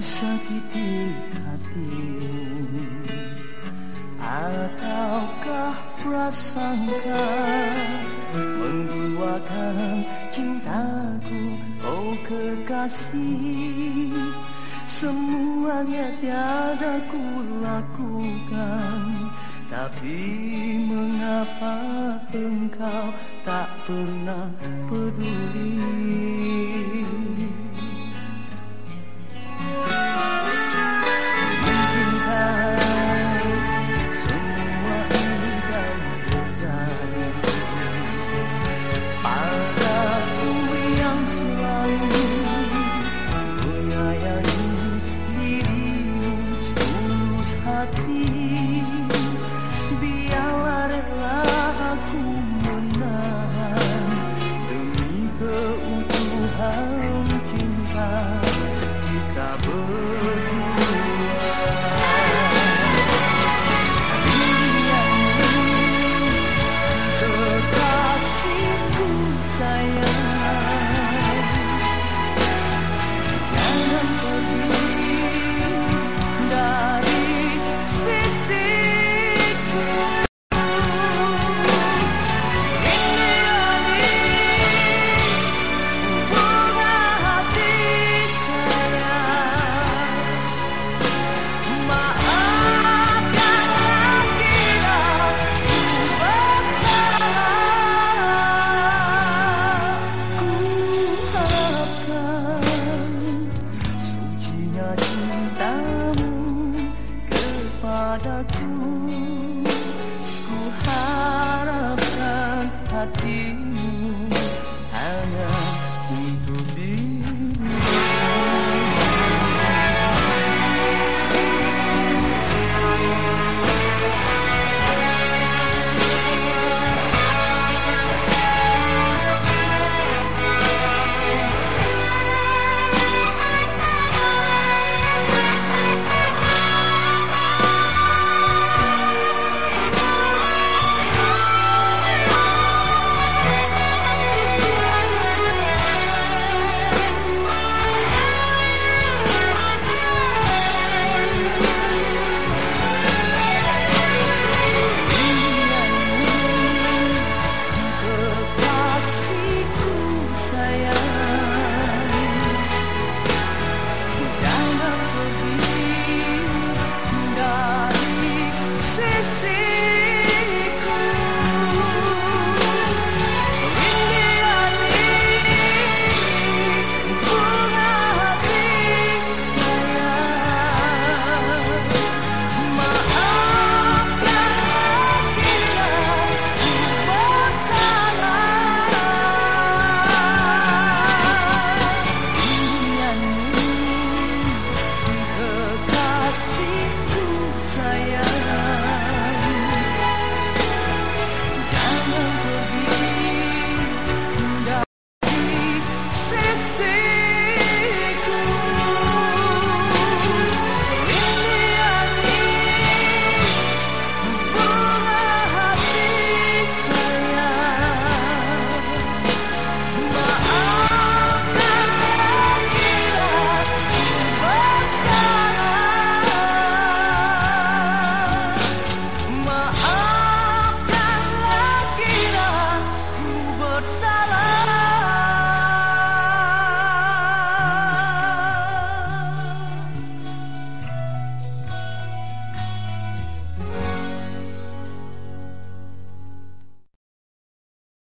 sakiti hatimu Ataukah prasangka Menduakan cintaku Oh kekasih? Semuanya tiada ku lakukan. Tapi mengapa engkau tak pernah peduli partir. padaku Ku harapkan hatimu